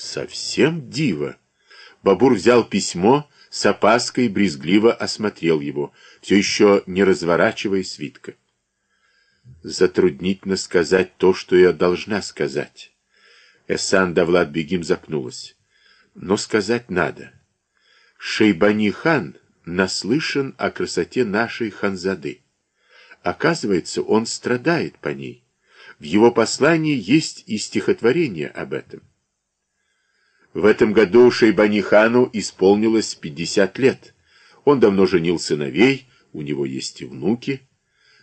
Совсем диво. Бабур взял письмо, с опаской брезгливо осмотрел его, все еще не разворачивая свитка. Затруднительно сказать то, что я должна сказать. Эсан Давлад Бегим запнулась. Но сказать надо. Шейбани хан наслышан о красоте нашей ханзады. Оказывается, он страдает по ней. В его послании есть и стихотворение об этом. В этом году Шейбани-хану исполнилось 50 лет. Он давно женил сыновей, у него есть и внуки.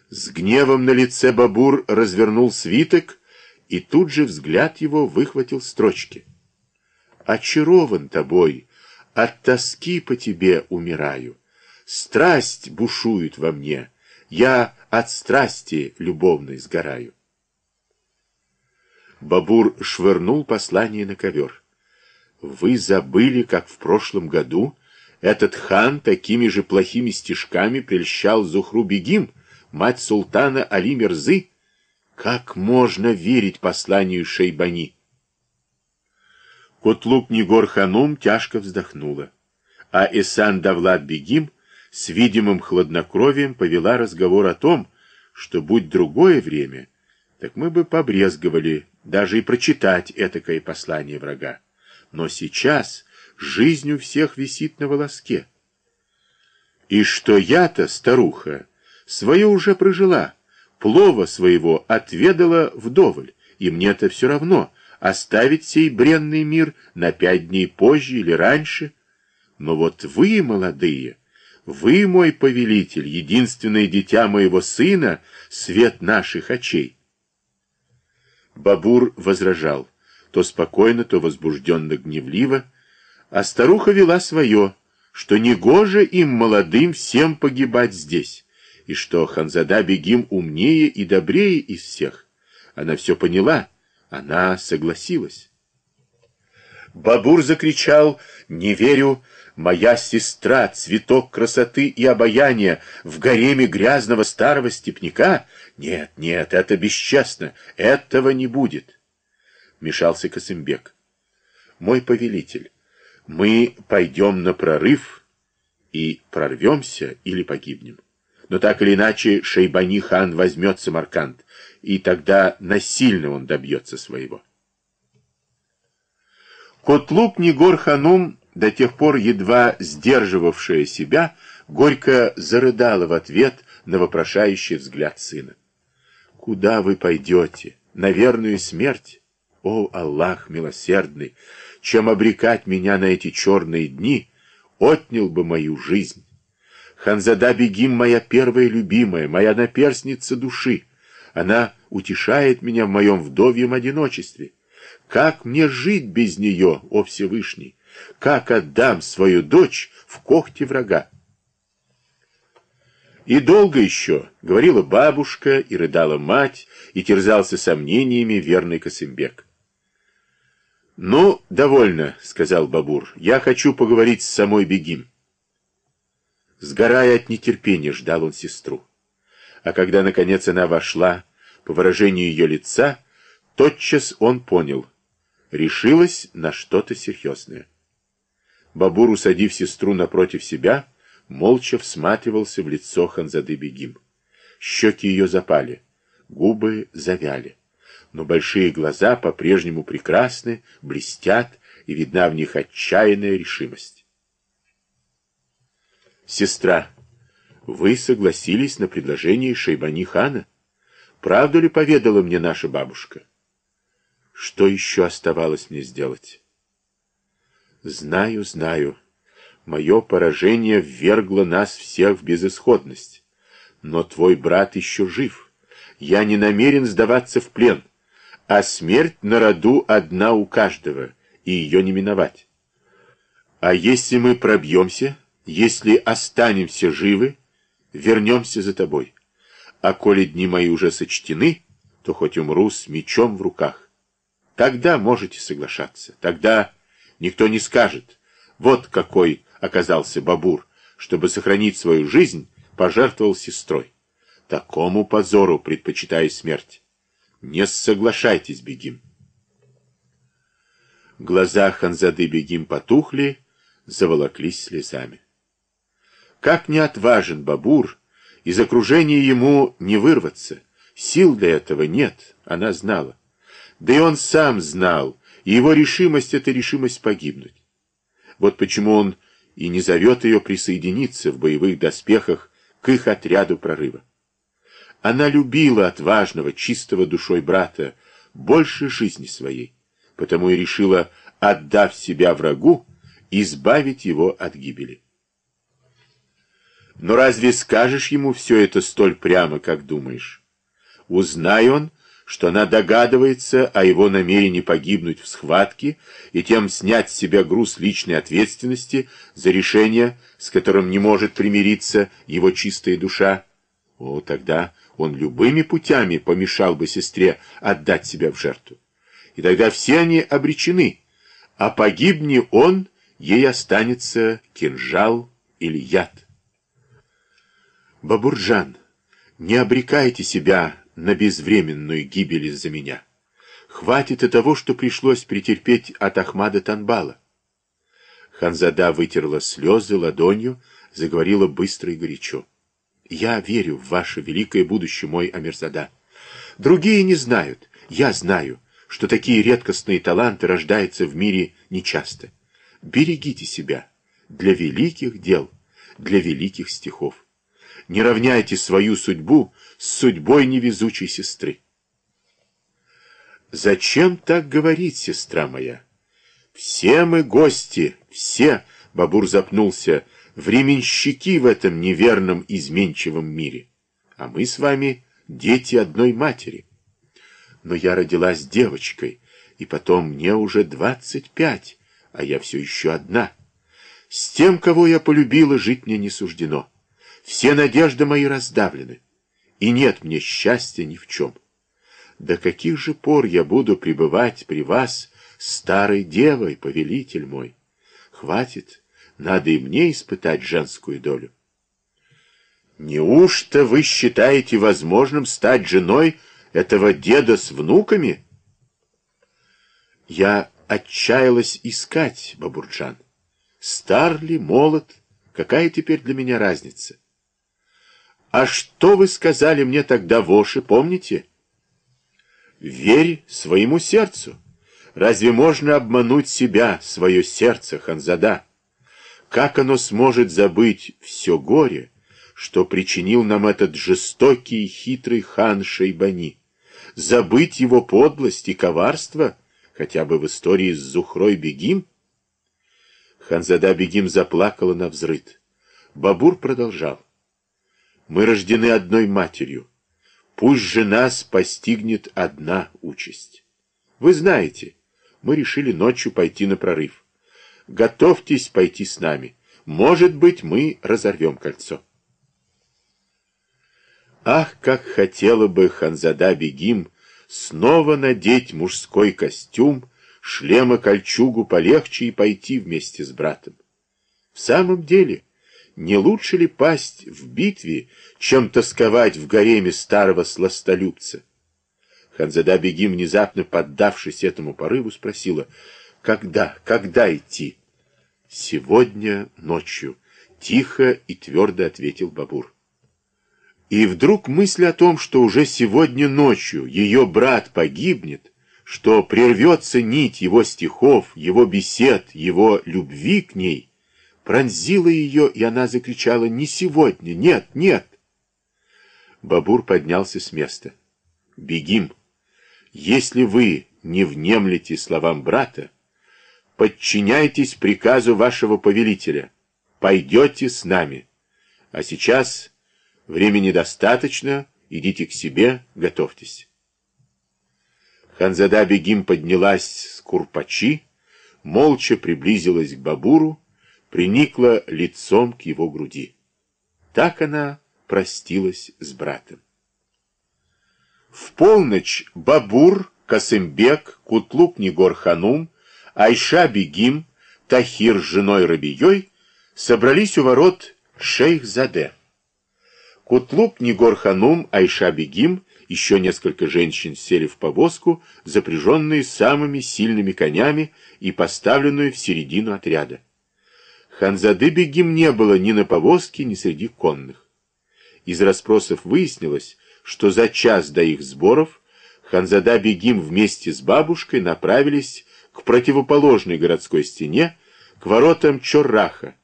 С гневом на лице Бабур развернул свиток, и тут же взгляд его выхватил строчки. «Очарован тобой, от тоски по тебе умираю. Страсть бушует во мне, я от страсти любовной сгораю». Бабур швырнул послание на ковер. Вы забыли, как в прошлом году этот хан такими же плохими стишками прельщал Зухру Бегим, мать султана Али Мерзы? Как можно верить посланию Шейбани? Котлук Нигор Ханум тяжко вздохнула, а Эсан Давлад Бегим с видимым хладнокровием повела разговор о том, что, будь другое время, так мы бы побрезговали даже и прочитать этакое послание врага. Но сейчас жизнь у всех висит на волоске. И что я-то, старуха, свое уже прожила, плова своего отведала вдоволь, и мне-то все равно, оставить сей бренный мир на пять дней позже или раньше. Но вот вы, молодые, вы, мой повелитель, единственное дитя моего сына, свет наших очей. Бабур возражал то спокойно, то возбужденно-гневливо, а старуха вела свое, что негоже им, молодым, всем погибать здесь, и что Ханзада Бегим умнее и добрее из всех. Она все поняла, она согласилась. Бабур закричал «Не верю!» Моя сестра, цветок красоты и обаяния в гареме грязного старого степняка? Нет, нет, это бесчестно, этого не будет вмешался Косымбек. Мой повелитель, мы пойдем на прорыв и прорвемся или погибнем. Но так или иначе Шейбани хан возьмет Самарканд, и тогда насильно он добьется своего. Котлук Нигор Ханум, до тех пор едва сдерживавшая себя, горько зарыдала в ответ на вопрошающий взгляд сына. «Куда вы пойдете? На верную смерть?» О, Аллах милосердный, чем обрекать меня на эти черные дни, отнял бы мою жизнь. Ханзада Бегим моя первая любимая, моя наперсница души. Она утешает меня в моем вдовьем одиночестве. Как мне жить без нее, о Всевышний? Как отдам свою дочь в когти врага? И долго еще, говорила бабушка, и рыдала мать, и терзался сомнениями верный Косымбек. «Ну, довольно», — сказал Бабур. «Я хочу поговорить с самой Бегим». Сгорая от нетерпения, ждал он сестру. А когда, наконец, она вошла, по выражению ее лица, тотчас он понял. Решилась на что-то серьезное. Бабур, усадив сестру напротив себя, молча всматривался в лицо Ханзады Бегим. Щеки ее запали, губы завяли но большие глаза по-прежнему прекрасны, блестят, и видна в них отчаянная решимость. «Сестра, вы согласились на предложение Шейбани хана? Правду ли поведала мне наша бабушка? Что еще оставалось мне сделать?» «Знаю, знаю. Мое поражение ввергло нас всех в безысходность. Но твой брат еще жив. Я не намерен сдаваться в плен» а смерть на роду одна у каждого, и ее не миновать. А если мы пробьемся, если останемся живы, вернемся за тобой. А коли дни мои уже сочтены, то хоть умру с мечом в руках. Тогда можете соглашаться, тогда никто не скажет, вот какой оказался Бабур, чтобы сохранить свою жизнь, пожертвовал сестрой. Такому позору предпочитаю смерть. Не соглашайтесь, Бегим. Глаза Ханзады Бегим потухли, заволоклись слезами. Как не отважен Бабур, из окружения ему не вырваться. Сил для этого нет, она знала. Да и он сам знал, и его решимость — это решимость погибнуть. Вот почему он и не зовет ее присоединиться в боевых доспехах к их отряду прорыва. Она любила отважного, чистого душой брата больше жизни своей, потому и решила, отдав себя врагу, избавить его от гибели. Но разве скажешь ему все это столь прямо, как думаешь? Узнай он, что она догадывается о его намерении погибнуть в схватке и тем снять с себя груз личной ответственности за решение, с которым не может примириться его чистая душа, о, тогда он любыми путями помешал бы сестре отдать себя в жертву. И тогда все они обречены, а погибни он, ей останется кинжал или яд. Бабурджан, не обрекайте себя на безвременную гибель из-за меня. Хватит и того, что пришлось претерпеть от Ахмада Танбала. Ханзада вытерла слезы ладонью, заговорила быстро и горячо. Я верю в ваше великое будущее, мой Амирзада. Другие не знают, я знаю, что такие редкостные таланты рождаются в мире нечасто. Берегите себя для великих дел, для великих стихов не равняйте свою судьбу с судьбой невезучей сестры. Зачем так говорить, сестра моя? Все мы гости, все, Бабур запнулся, временщики в этом неверном изменчивом мире. А мы с вами дети одной матери. Но я родилась девочкой, и потом мне уже двадцать пять, а я все еще одна. С тем, кого я полюбила, жить мне не суждено. Все надежды мои раздавлены, и нет мне счастья ни в чем. До каких же пор я буду пребывать при вас, старой девой, повелитель мой? Хватит, надо и мне испытать женскую долю. Неужто вы считаете возможным стать женой этого деда с внуками? Я отчаялась искать, Бабурджан. Стар ли, молод, какая теперь для меня разница? А что вы сказали мне тогда, Воши, помните? Верь своему сердцу. Разве можно обмануть себя, свое сердце, Ханзада? Как оно сможет забыть все горе, что причинил нам этот жестокий и хитрый хан Шейбани? Забыть его подлость и коварство, хотя бы в истории с Зухрой Бегим? Ханзада Бегим заплакала на взрыд. Бабур продолжал. Мы рождены одной матерью. Пусть же нас постигнет одна участь. Вы знаете, мы решили ночью пойти на прорыв. Готовьтесь пойти с нами. Может быть, мы разорвем кольцо. Ах, как хотела бы Ханзада Бегим снова надеть мужской костюм, шлем и кольчугу полегче и пойти вместе с братом. В самом деле, не лучше ли пасть в битве, чем тосковать в гареме старого сластолюбца? Ханзада Бегим, внезапно поддавшись этому порыву, спросила, когда, когда идти? Сегодня ночью, тихо и твердо ответил Бабур. И вдруг мысль о том, что уже сегодня ночью ее брат погибнет, что прервется нить его стихов, его бесед, его любви к ней — пронзила ее, и она закричала «Не сегодня! Нет! Нет!» Бабур поднялся с места. «Бегим! Если вы не внемлете словам брата, подчиняйтесь приказу вашего повелителя. Пойдете с нами. А сейчас времени достаточно, идите к себе, готовьтесь». Ханзада Бегим поднялась с курпачи, молча приблизилась к Бабуру, приникла лицом к его груди. Так она простилась с братом. В полночь Бабур, Касымбек, Кутлук Нигор-Ханум, Айша Бегим, Тахир с женой Рабией собрались у ворот Шейх Заде. Кутлук Нигор-Ханум, Айша Бегим Еще несколько женщин сели в повозку, запряженные самыми сильными конями и поставленную в середину отряда. Ханзады Бегим не было ни на повозке, ни среди конных. Из расспросов выяснилось, что за час до их сборов Ханзада Бегим вместе с бабушкой направились к противоположной городской стене, к воротам Чорраха.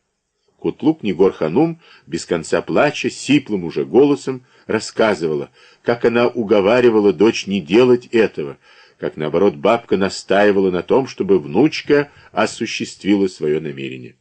Кутлук Негор-Ханум, без конца плача, сиплым уже голосом, рассказывала, как она уговаривала дочь не делать этого, как, наоборот, бабка настаивала на том, чтобы внучка осуществила свое намерение.